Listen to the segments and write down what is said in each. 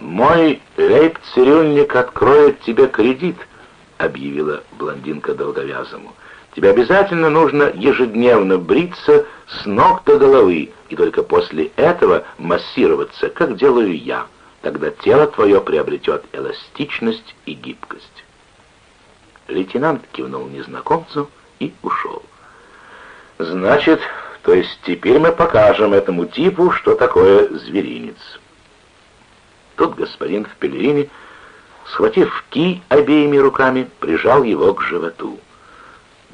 «Мой лейб-цирюльник откроет тебе кредит», — объявила блондинка долговязому. «Тебе обязательно нужно ежедневно бриться с ног до головы, и только после этого массироваться, как делаю я. Тогда тело твое приобретет эластичность и гибкость». Лейтенант кивнул незнакомцу и ушел. «Значит, то есть теперь мы покажем этому типу, что такое зверинец». Тут господин в пелерине, схватив ки обеими руками, прижал его к животу.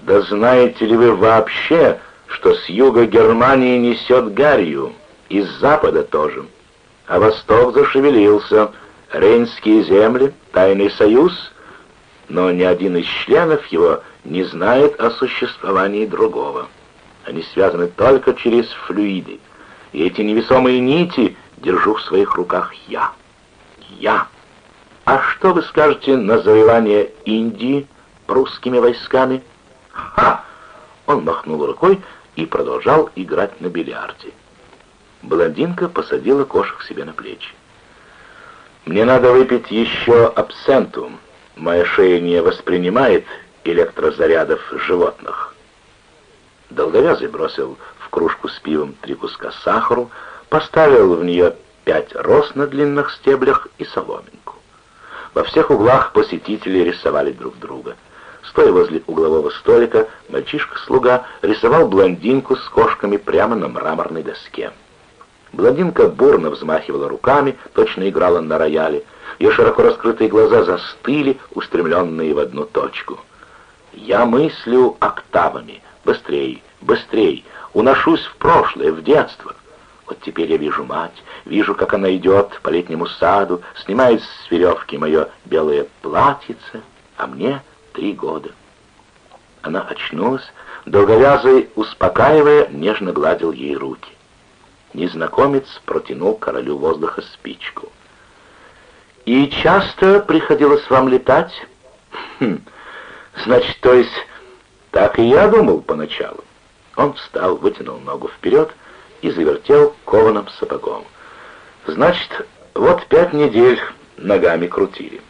«Да знаете ли вы вообще, что с юга Германии несет гарью, и с запада тоже? А восток зашевелился, Рейнские земли, тайный союз, но ни один из членов его не знает о существовании другого. Они связаны только через флюиды, и эти невесомые нити держу в своих руках я» я. А что вы скажете на завоевание Индии прусскими войсками? Ха! Он махнул рукой и продолжал играть на бильярде. Блондинка посадила кошек себе на плечи. «Мне надо выпить еще абсенту. Моя шея не воспринимает электрозарядов животных». Долговязый бросил в кружку с пивом три куска сахару, поставил в нее пять роз на длинных стеблях и соломинку. Во всех углах посетители рисовали друг друга. Стоя возле углового столика, мальчишка-слуга рисовал блондинку с кошками прямо на мраморной доске. Блондинка бурно взмахивала руками, точно играла на рояле. Ее широко раскрытые глаза застыли, устремленные в одну точку. «Я мыслю октавами. Быстрей, быстрей. Уношусь в прошлое, в детство. Вот теперь я вижу мать, вижу, как она идет по летнему саду, снимает с веревки мое белое платьице, а мне три года. Она очнулась, долговязый, успокаивая, нежно гладил ей руки. Незнакомец протянул королю воздуха спичку. «И часто приходилось вам летать?» хм, «Значит, то есть, так и я думал поначалу». Он встал, вытянул ногу вперед, и завертел кованым сапогом. Значит, вот пять недель ногами крутили.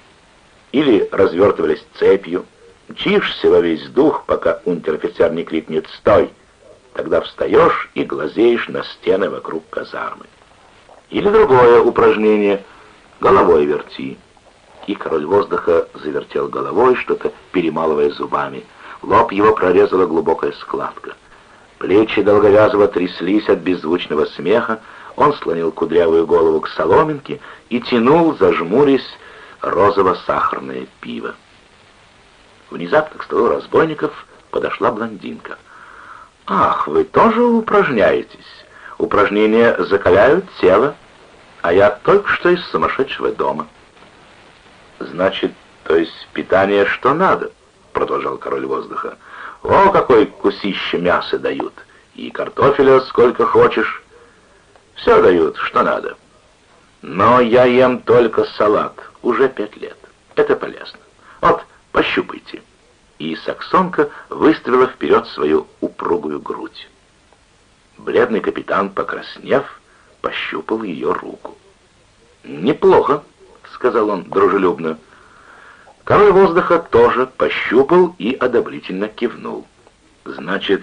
Или развертывались цепью, мчишься во весь дух, пока унтер-офицер не крикнет «Стой!» Тогда встаешь и глазеешь на стены вокруг казармы. Или другое упражнение — головой верти. И король воздуха завертел головой, что-то перемалывая зубами. Лоб его прорезала глубокая складка. Плечи долговязого тряслись от беззвучного смеха, он слонил кудрявую голову к соломинке и тянул, зажмурясь, розово-сахарное пиво. Внезапно к столу разбойников подошла блондинка. «Ах, вы тоже упражняетесь? Упражнения закаляют тело, а я только что из сумасшедшего дома». «Значит, то есть питание что надо?» — продолжал король воздуха. О, какой кусище мяса дают! И картофеля сколько хочешь. Все дают, что надо. Но я ем только салат уже пять лет. Это полезно. Вот, пощупайте. И саксонка выставила вперед свою упругую грудь. Бледный капитан, покраснев, пощупал ее руку. «Неплохо», — сказал он дружелюбно. Король воздуха тоже пощупал и одобрительно кивнул. «Значит,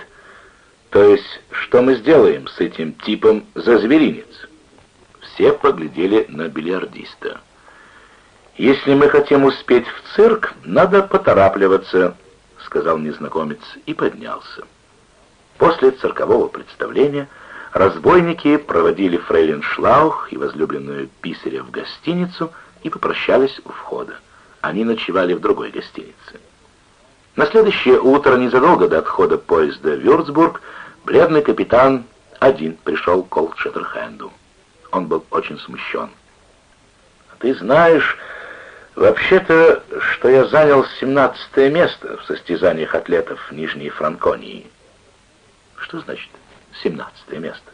то есть, что мы сделаем с этим типом за зверинец?» Все поглядели на бильярдиста. «Если мы хотим успеть в цирк, надо поторапливаться», — сказал незнакомец и поднялся. После циркового представления разбойники проводили фрейлин Шлаух и возлюбленную Писаря в гостиницу и попрощались у входа они ночевали в другой гостинице. На следующее утро, незадолго до отхода поезда в Вюрцбург, бледный капитан один пришел к Олдшеттерхенду. Он был очень смущен. «Ты знаешь, вообще-то, что я занял 17 место в состязаниях атлетов Нижней Франконии». «Что значит 17 место?»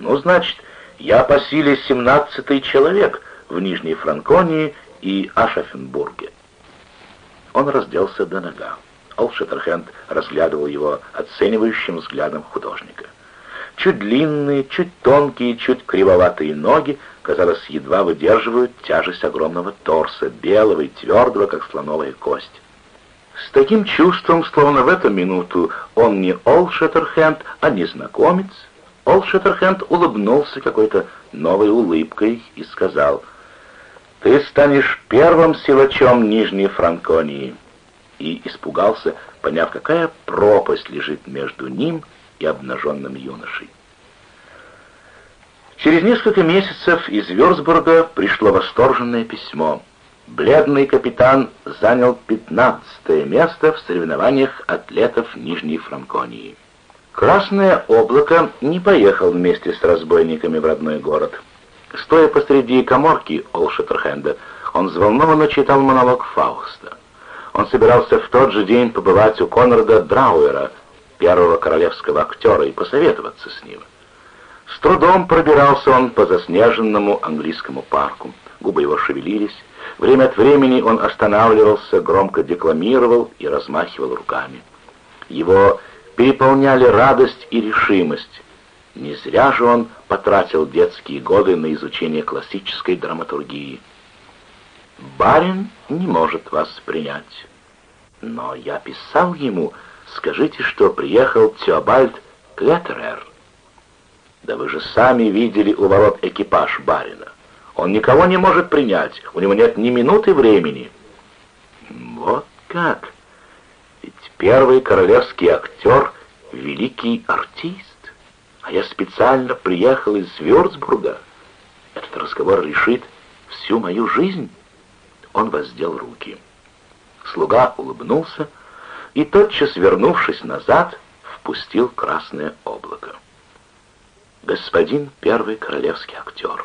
«Ну, значит, я по силе 17 человек в Нижней Франконии и Ашафенбурге. Он разделся до нога. Олшеттерхенд разглядывал его оценивающим взглядом художника. Чуть длинные, чуть тонкие, чуть кривоватые ноги казалось, едва выдерживают тяжесть огромного торса, белого и твердого, как слоновая кость. С таким чувством, словно в эту минуту он не Ол Шеттерхенд, а незнакомец, Ол Шеттерхенд улыбнулся какой-то новой улыбкой и сказал, «Ты станешь первым силачом Нижней Франконии» и испугался, поняв, какая пропасть лежит между ним и обнаженным юношей. Через несколько месяцев из Вёрцбурга пришло восторженное письмо. Бледный капитан занял 15 место в соревнованиях атлетов Нижней Франконии. Красное облако не поехал вместе с разбойниками в родной город. Стоя посреди коморки Олшеттерхенда, он взволнованно читал монолог Фауста. Он собирался в тот же день побывать у Конрада Драуэра, первого королевского актера, и посоветоваться с ним. С трудом пробирался он по заснеженному английскому парку. Губы его шевелились. Время от времени он останавливался, громко декламировал и размахивал руками. Его переполняли радость и решимость. Не зря же он потратил детские годы на изучение классической драматургии. «Барин не может вас принять. Но я писал ему, скажите, что приехал Теобальд Клеттерер. Да вы же сами видели у ворот экипаж барина. Он никого не может принять, у него нет ни минуты времени. Вот как? Ведь первый королевский актер — великий артист. А я специально приехал из Вюрцбурга. Этот разговор решит всю мою жизнь. Он воздел руки. Слуга улыбнулся и, тотчас вернувшись назад, впустил красное облако господин первый королевский актер.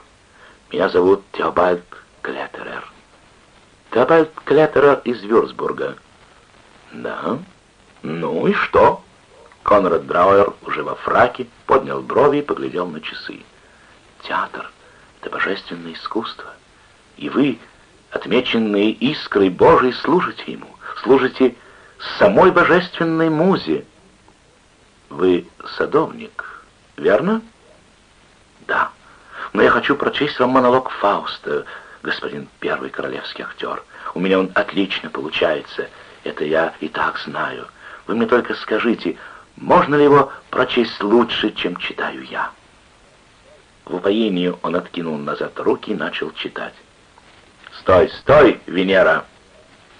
Меня зовут Теобальд Клеттерер. Теобальд Клеттерер из Вюрцбурга. Да? Ну и что? Конрад Драуэр уже во фраке поднял брови и поглядел на часы. Театр — это божественное искусство. И вы, отмеченные искрой Божией, служите ему, служите самой божественной музе. Вы садовник, верно? — да, но я хочу прочесть вам монолог Фауста, господин первый королевский актер. У меня он отлично получается, это я и так знаю. Вы мне только скажите, можно ли его прочесть лучше, чем читаю я?» В упоении он откинул назад руки и начал читать. «Стой, стой, Венера!»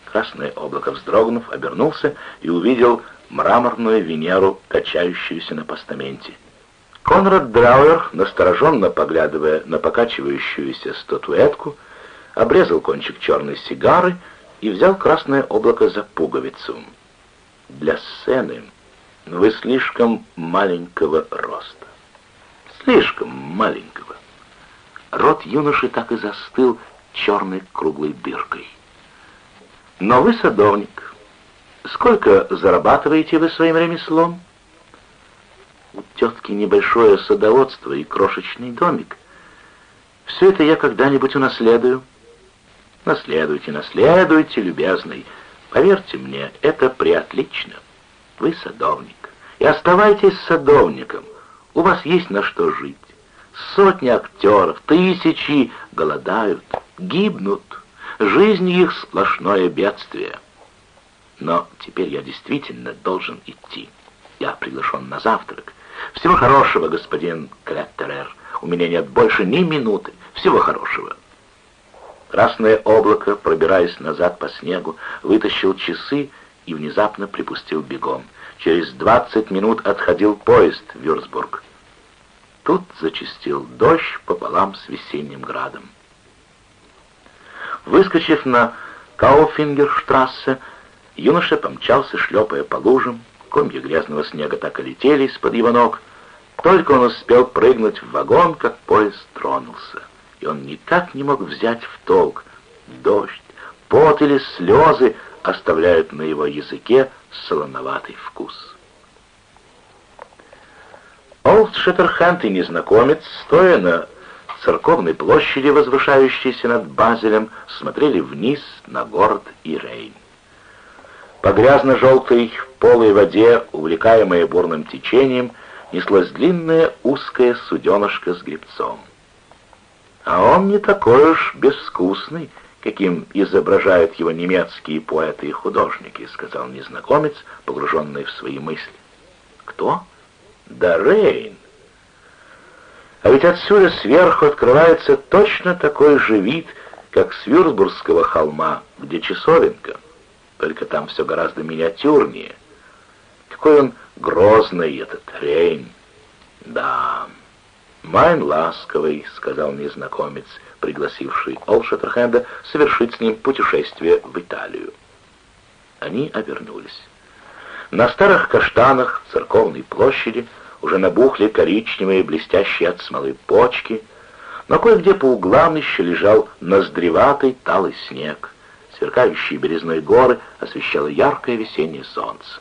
Красное облако, вздрогнув, обернулся и увидел мраморную Венеру, качающуюся на постаменте. Конрад Драуэр, настороженно поглядывая на покачивающуюся статуэтку, обрезал кончик черной сигары и взял красное облако за пуговицу. «Для сцены вы слишком маленького роста. Слишком маленького». Рот юноши так и застыл черной круглой дыркой. «Но вы садовник. Сколько зарабатываете вы своим ремеслом?» у тетки небольшое садоводство и крошечный домик. Все это я когда-нибудь унаследую. Наследуйте, наследуйте, любезный. Поверьте мне, это приотлично. Вы садовник. И оставайтесь садовником. У вас есть на что жить. Сотни актеров, тысячи голодают, гибнут. Жизнь их сплошное бедствие. Но теперь я действительно должен идти. Я приглашен на завтрак. Всего хорошего, господин Клеттерер. У меня нет больше ни минуты. Всего хорошего. Красное облако, пробираясь назад по снегу, вытащил часы и внезапно припустил бегом. Через двадцать минут отходил поезд в Вюрцбург. Тут зачистил дождь пополам с весенним градом. Выскочив на Кауфингерштрассе, юноша помчался, шлепая по лужам, комья грязного снега так и летели из-под его ног. Только он успел прыгнуть в вагон, как поезд тронулся. И он никак не мог взять в толк. Дождь, пот или слезы оставляют на его языке солоноватый вкус. Олд Шеттерхант и незнакомец, стоя на церковной площади, возвышающейся над Базелем, смотрели вниз на город и Рейн. По грязно-желтой полой воде, увлекаемая бурным течением, неслось длинное узкое суденышко с гребцом. А он не такой уж безвкусный, каким изображают его немецкие поэты и художники, сказал незнакомец, погруженный в свои мысли. Кто? Да Рейн. А ведь отсюда сверху открывается точно такой же вид, как с Вюрсбургского холма, где часовенка. Только там все гораздо миниатюрнее. Какой он грозный, этот Рейн. Да, «Майн ласковый», — сказал незнакомец, пригласивший Олшеттерхенда совершить с ним путешествие в Италию. Они обернулись. На старых каштанах церковной площади уже набухли коричневые, блестящие от смолы почки, но кое-где по углам еще лежал ноздреватый талый снег. Сверкающие березной горы освещало яркое весеннее солнце.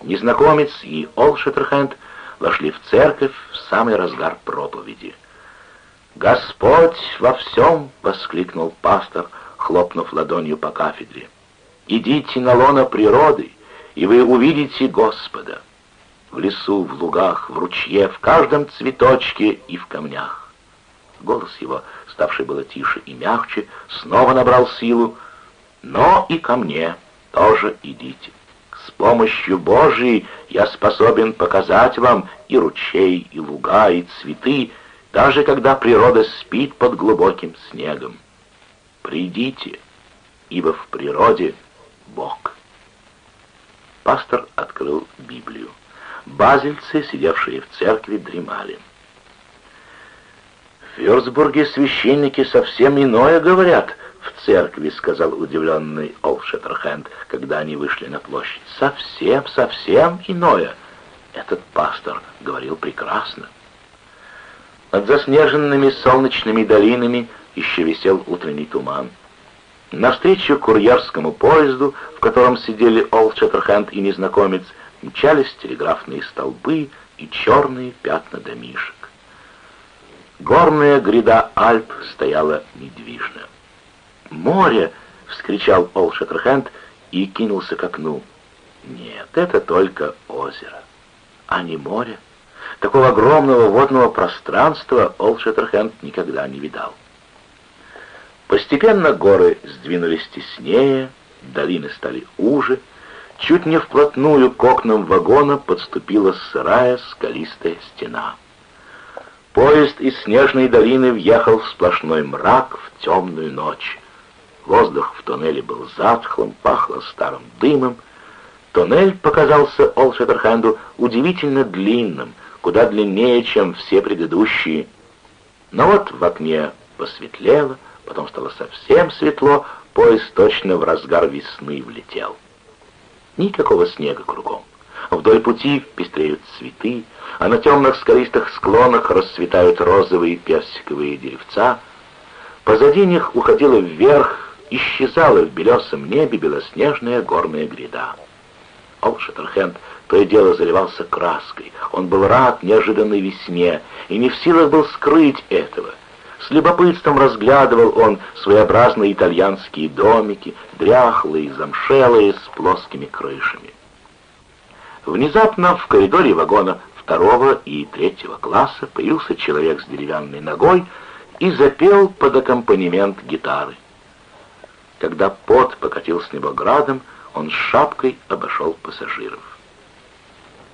Незнакомец и Олшеттерхенд вошли в церковь в самый разгар проповеди. «Господь во всем!» — воскликнул пастор, хлопнув ладонью по кафедре. «Идите на лоно природы, и вы увидите Господа. В лесу, в лугах, в ручье, в каждом цветочке и в камнях». Голос его, ставший было тише и мягче, снова набрал силу. «Но и ко мне тоже идите. С помощью Божией я способен показать вам и ручей, и луга, и цветы, даже когда природа спит под глубоким снегом. Придите, ибо в природе Бог. Пастор открыл Библию. Базельцы, сидевшие в церкви, дремали. В Вюрцбурге священники совсем иное говорят в церкви, сказал удивленный Олшеттерхенд, когда они вышли на площадь. Совсем, совсем иное. Этот пастор говорил прекрасно. Над заснеженными солнечными долинами еще висел утренний туман. Навстречу курьерскому поезду, в котором сидели Олд Шеттерхенд и незнакомец, мчались телеграфные столбы и черные пятна домишек. Горная гряда Альп стояла недвижно. «Море!» — вскричал Олд Шеттерхенд и кинулся к окну. «Нет, это только озеро, а не море». Такого огромного водного пространства Олшеттерхенд никогда не видал. Постепенно горы сдвинулись теснее, долины стали уже, чуть не вплотную к окнам вагона подступила сырая скалистая стена. Поезд из снежной долины въехал в сплошной мрак в темную ночь. Воздух в туннеле был затхлым, пахло старым дымом. Туннель показался Олшеттерхенду удивительно длинным, куда длиннее, чем все предыдущие. Но вот в окне посветлело, потом стало совсем светло, поезд точно в разгар весны влетел. Никакого снега кругом. Вдоль пути пестреют цветы, а на темных скалистых склонах расцветают розовые персиковые деревца. Позади них уходила вверх, исчезала в белесом небе белоснежная горная гряда. Олшеттерхенд то и дело заливался краской. Он был рад неожиданной весне и не в силах был скрыть этого. С любопытством разглядывал он своеобразные итальянские домики, дряхлые, замшелые, с плоскими крышами. Внезапно в коридоре вагона второго и третьего класса появился человек с деревянной ногой и запел под аккомпанемент гитары. Когда пот покатил с него градом, он с шапкой обошел пассажиров.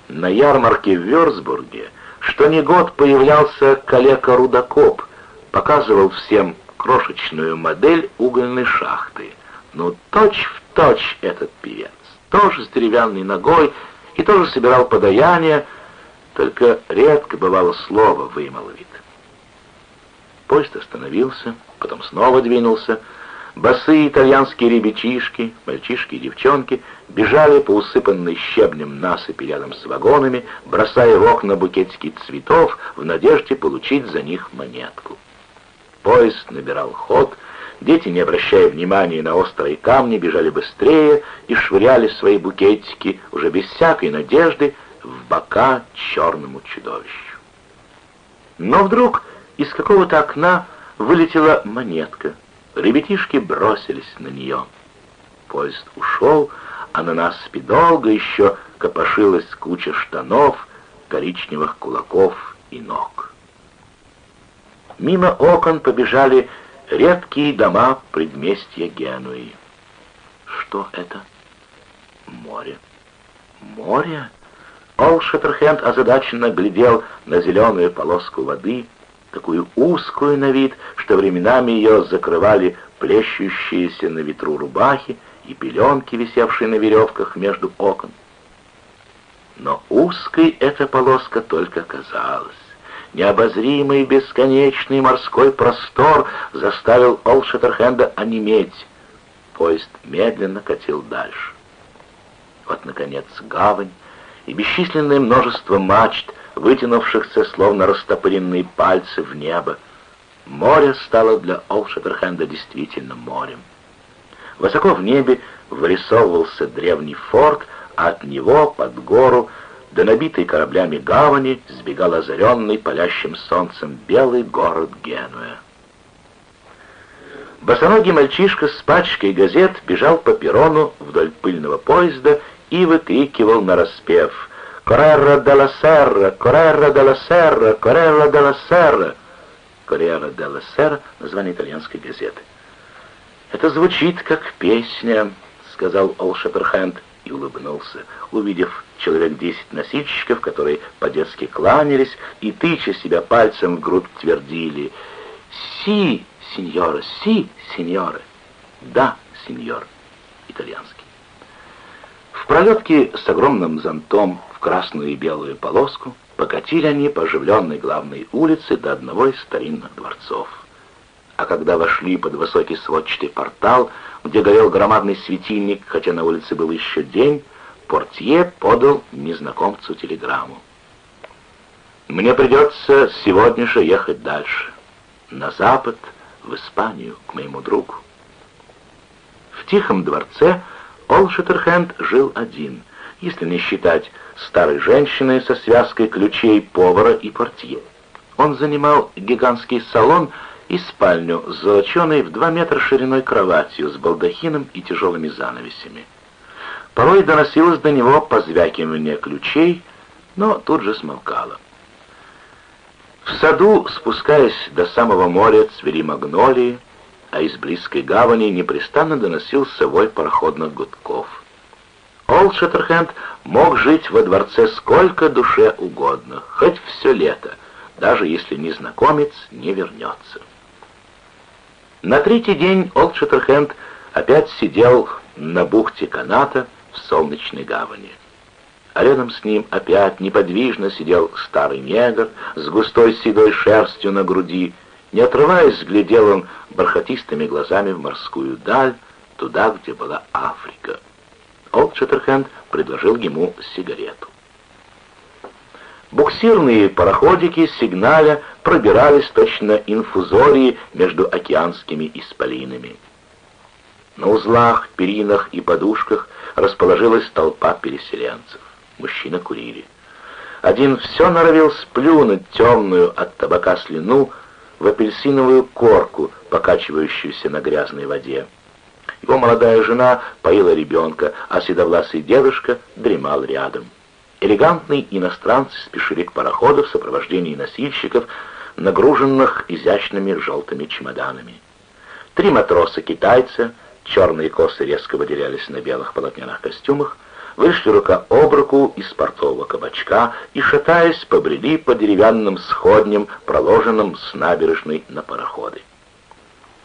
На ярмарке в Вёрцбурге что ни год появлялся калека-рудокоп, показывал всем крошечную модель угольной шахты. Ну, точь в точь этот певец, тоже с деревянной ногой и тоже собирал подаяние, только редко бывало слово вымолвит. Поезд остановился, потом снова двинулся, Босые итальянские ребятишки, мальчишки и девчонки бежали по усыпанной щебнем насыпи рядом с вагонами, бросая в окна букетики цветов в надежде получить за них монетку. Поезд набирал ход, дети, не обращая внимания на острые камни, бежали быстрее и швыряли свои букетики уже без всякой надежды в бока черному чудовищу. Но вдруг из какого-то окна вылетела монетка — Ребятишки бросились на нее. Поезд ушел, а на насыпи долго еще копошилась куча штанов, коричневых кулаков и ног. мимо окон побежали редкие дома предместья Генуи. Что это? Море. Море? Ол Шеттерхенд озадаченно глядел на зеленую полоску воды, такую узкую на вид, что временами ее закрывали плещущиеся на ветру рубахи и пеленки, висевшие на веревках между окон. Но узкой эта полоска только казалась. Необозримый бесконечный морской простор заставил Олшеттерхенда онеметь. Поезд медленно катил дальше. Вот, наконец, гавань и бесчисленное множество мачт, вытянувшихся, словно растопыренные пальцы в небо. Море стало для Олшеттерхенда действительно морем. Высоко в небе вырисовывался древний форт, а от него под гору до набитой кораблями гавани сбегал озаренный палящим солнцем белый город Генуя. Босоногий мальчишка с пачкой газет бежал по перрону вдоль пыльного поезда и выкрикивал нараспев «Коррера де ла Серра! Коррера де ла Серра! Коррера де ла Серра!» «Коррера де ла Серра» — название итальянской газеты. «Это звучит как песня», — сказал Ол Шепперхенд и улыбнулся, увидев человек десять носильщиков, которые по-детски кланялись и, тыча себя пальцем в грудь, твердили «Си, сеньора, си, сеньоры!» «Да, сеньор!» итальянский. В пролетке с огромным зонтом в красную и белую полоску покатили они по оживленной главной улице до одного из старинных дворцов. А когда вошли под высокий сводчатый портал, где горел громадный светильник, хотя на улице был еще день, портье подал незнакомцу телеграмму. «Мне придется сегодня же ехать дальше, на запад, в Испанию, к моему другу». В тихом дворце Ол Шеттерхенд жил один, если не считать старой женщины со связкой ключей повара и портье. Он занимал гигантский салон и спальню с золоченой в два метра шириной кроватью с балдахином и тяжелыми занавесями. Порой доносилось до него позвякивание ключей, но тут же смолкало. В саду, спускаясь до самого моря, цвели магнолии, а из близкой гавани непрестанно доносился вой пароходных гудков. Олд Шеттерхенд мог жить во дворце сколько душе угодно, хоть все лето, даже если незнакомец не вернется. На третий день Олд Шеттерхенд опять сидел на бухте каната в солнечной гавани. А рядом с ним опять неподвижно сидел старый негр с густой седой шерстью на груди. Не отрываясь, глядел он бархатистыми глазами в морскую даль, туда, где была Африка. Олд Шеттерхенд предложил ему сигарету. Буксирные пароходики сигналя пробирались точно инфузории между океанскими исполинами. На узлах, перинах и подушках расположилась толпа переселенцев. Мужчины курили. Один все норовил сплюнуть темную от табака слюну в апельсиновую корку, покачивающуюся на грязной воде. Его молодая жена поила ребенка, а седовласый дедушка дремал рядом. Элегантные иностранцы спешили к пароходу в сопровождении носильщиков, нагруженных изящными желтыми чемоданами. Три матроса-китайца, черные косы резко выделялись на белых полотняных костюмах, вышли рука об руку из портового кабачка и, шатаясь, побрели по деревянным сходням, проложенным с набережной на пароходы.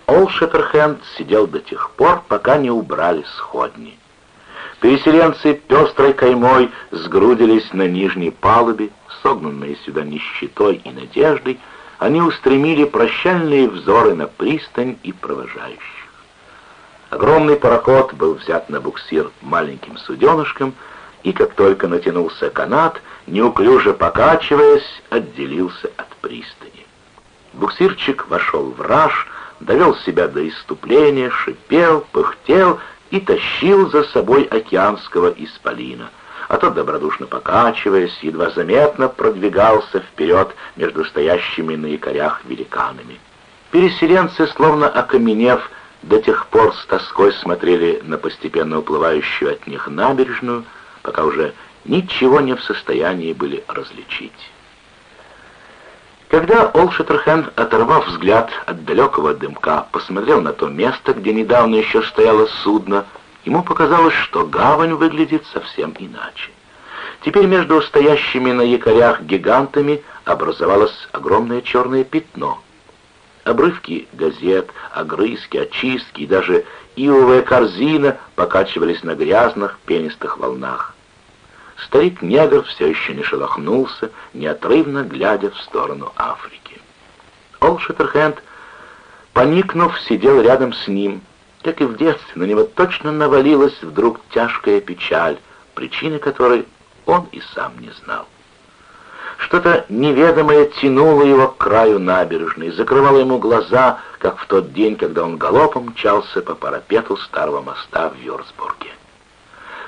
Ол Шеттерхенд сидел до тех пор, пока не убрали сходни. Переселенцы пестрой каймой сгрудились на нижней палубе, согнанные сюда нищетой и надеждой, они устремили прощальные взоры на пристань и провожающих. Огромный пароход был взят на буксир маленьким суденышком, и как только натянулся канат, неуклюже покачиваясь, отделился от пристани. Буксирчик вошел в раж, довел себя до иступления, шипел, пыхтел и тащил за собой океанского исполина, а тот, добродушно покачиваясь, едва заметно продвигался вперед между стоящими на якорях великанами. Переселенцы, словно окаменев, до тех пор с тоской смотрели на постепенно уплывающую от них набережную, пока уже ничего не в состоянии были различить. Когда Олшеттерхен, оторвав взгляд от далекого дымка, посмотрел на то место, где недавно еще стояло судно, ему показалось, что гавань выглядит совсем иначе. Теперь между стоящими на якорях гигантами образовалось огромное черное пятно. Обрывки газет, огрызки, очистки и даже ивовая корзина покачивались на грязных пенистых волнах. Старик-негр все еще не шелохнулся, неотрывно глядя в сторону Африки. Ол Шеттерхенд, поникнув, сидел рядом с ним. Как и в детстве, на него точно навалилась вдруг тяжкая печаль, причины которой он и сам не знал. Что-то неведомое тянуло его к краю набережной, закрывало ему глаза, как в тот день, когда он галопом мчался по парапету старого моста в Вёрцбурге.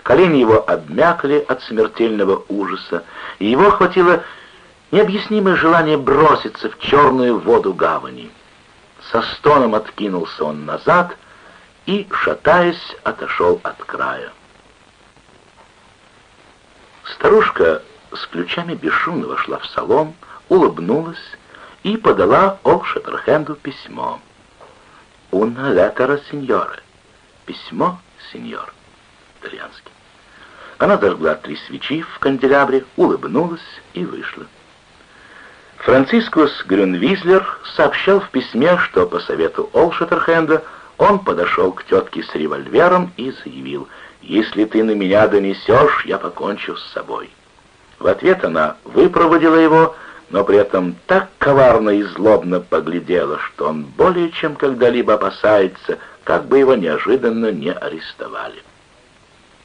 Колени его обмякли от смертельного ужаса, и его охватило необъяснимое желание броситься в черную воду гавани. Со стоном откинулся он назад и, шатаясь, отошел от края. Старушка с ключами бесшумно вошла в салон, улыбнулась и подала Олшеттерхенду письмо. «Уна летера сеньоре». «Письмо, сеньор» итальянский. Она зажгла три свечи в канделябре, улыбнулась и вышла. Францискус Грюнвизлер сообщал в письме, что по совету Олшеттерхенда он подошел к тетке с револьвером и заявил, «Если ты на меня донесешь, я покончу с собой». В ответ она выпроводила его, но при этом так коварно и злобно поглядела, что он более чем когда-либо опасается, как бы его неожиданно не арестовали.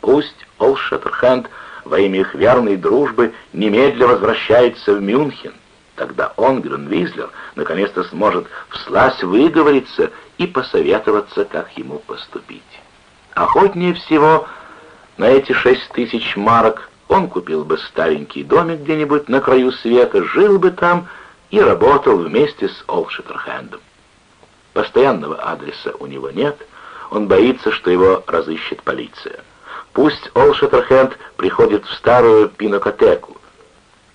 Пусть Олшеттерхенд во имя их верной дружбы немедля возвращается в Мюнхен. Тогда он, Грюнвизлер, наконец-то сможет вслась выговориться и посоветоваться, как ему поступить. Охотнее всего на эти шесть тысяч марок он купил бы старенький домик где-нибудь на краю света, жил бы там и работал вместе с Олшеттерхендом. Постоянного адреса у него нет, он боится, что его разыщет полиция. Пусть Ол Шеттерхенд приходит в старую пинокотеку.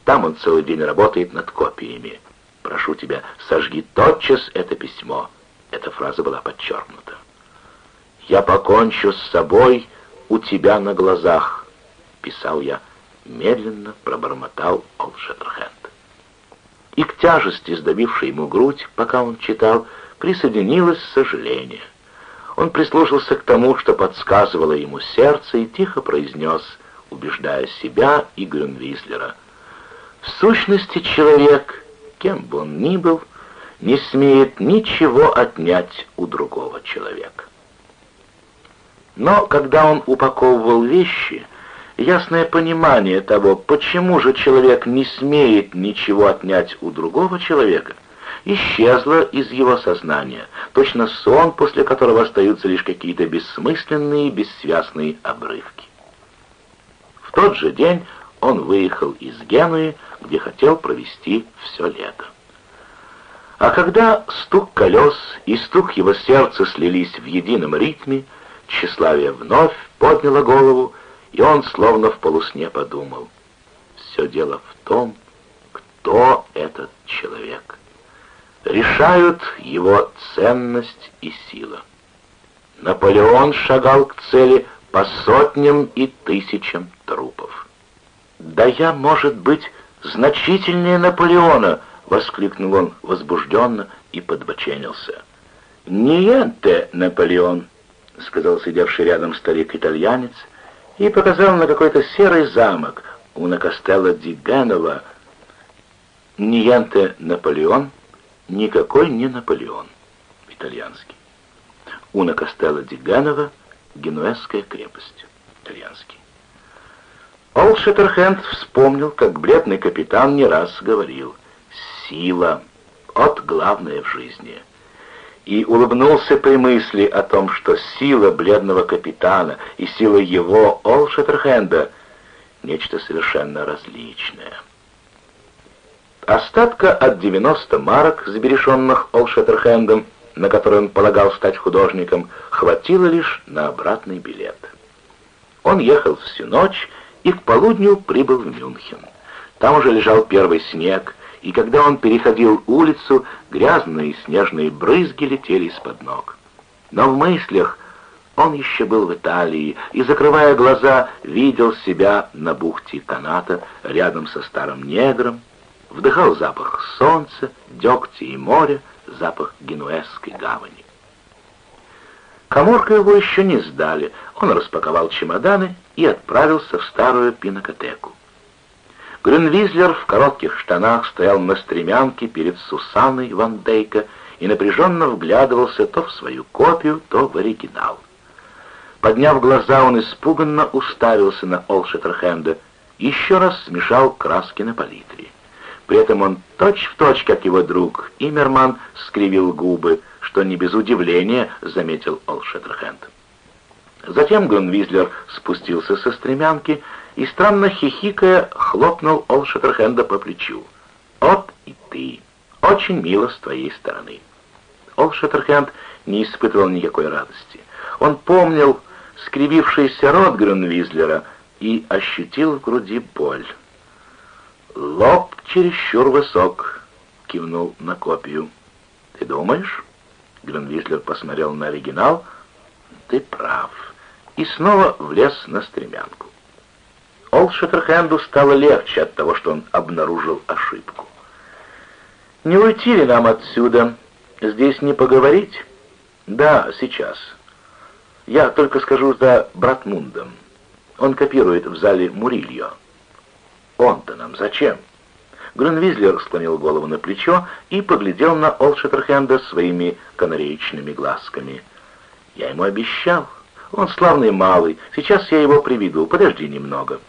Там он целый день работает над копиями. Прошу тебя, сожги тотчас это письмо. Эта фраза была подчеркнута. «Я покончу с собой у тебя на глазах», — писал я, медленно пробормотал Ол Шеттерхенд. И к тяжести, сдавившей ему грудь, пока он читал, присоединилось сожаление — он прислушался к тому, что подсказывало ему сердце, и тихо произнес, убеждая себя и Грюнвизлера. «В сущности, человек, кем бы он ни был, не смеет ничего отнять у другого человека». Но когда он упаковывал вещи, ясное понимание того, почему же человек не смеет ничего отнять у другого человека, исчезла из его сознания, точно сон, после которого остаются лишь какие-то бессмысленные, бессвязные обрывки. В тот же день он выехал из Генуи, где хотел провести все лето. А когда стук колес и стук его сердца слились в едином ритме, тщеславие вновь подняло голову, и он словно в полусне подумал. Все дело в том, кто этот человек решают его ценность и сила. Наполеон шагал к цели по сотням и тысячам трупов. «Да я, может быть, значительнее Наполеона!» — воскликнул он возбужденно и подбоченился. «Ниенте, Наполеон!» — сказал сидевший рядом старик-итальянец и показал на какой-то серый замок у Накостелла ди Генова. «Ниенте, Наполеон!» Никакой не Наполеон. Итальянский. Уна Костелло ди Ганова, Генуэзская крепость. Итальянский. Ол Шеттерхенд вспомнил, как бледный капитан не раз говорил «Сила — от главное в жизни» и улыбнулся при мысли о том, что сила бледного капитана и сила его, Ол Шеттерхенда, нечто совершенно различное. Остатка от 90 марок, сберешенных Олшеттерхендом, на который он полагал стать художником, хватило лишь на обратный билет. Он ехал всю ночь и к полудню прибыл в Мюнхен. Там уже лежал первый снег, и когда он переходил улицу, грязные снежные брызги летели из-под ног. Но в мыслях он еще был в Италии и, закрывая глаза, видел себя на бухте каната рядом со старым негром, вдыхал запах солнца, дегтя и моря, запах генуэзской гавани. Коморку его еще не сдали, он распаковал чемоданы и отправился в старую пинокотеку. Грюнвизлер в коротких штанах стоял на стремянке перед Сусаной Ван Дейка и напряженно вглядывался то в свою копию, то в оригинал. Подняв глаза, он испуганно уставился на Олшеттерхенда, еще раз смешал краски на палитре. При этом он точь-в-точь, точь, как его друг, Имерман скривил губы, что не без удивления заметил Олшеттерхенд. Затем Гунвизлер спустился со стремянки и, странно хихикая, хлопнул Олшеттерхенда по плечу. «От и ты! Очень мило с твоей стороны!» Олшеттерхенд не испытывал никакой радости. Он помнил скривившийся рот Грюнвизлера и ощутил в груди боль. «Лоб чересчур высок», — кивнул на копию. «Ты думаешь?» Грюнвизлер посмотрел на оригинал. «Ты прав». И снова влез на стремянку. Олд Шеттерхенду стало легче от того, что он обнаружил ошибку. «Не уйти ли нам отсюда? Здесь не поговорить?» «Да, сейчас». Я только скажу за Братмундом. Он копирует в зале Мурильо. Он-то нам зачем? Грюнвизлер склонил голову на плечо и поглядел на Олшеттерхенда своими канареечными глазками. Я ему обещал. Он славный малый. Сейчас я его приведу. Подожди немного.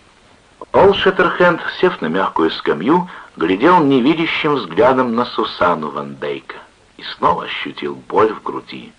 Олшеттерхенд, сев на мягкую скамью, глядел невидящим взглядом на Сусану Ван Дейка и снова ощутил боль в груди.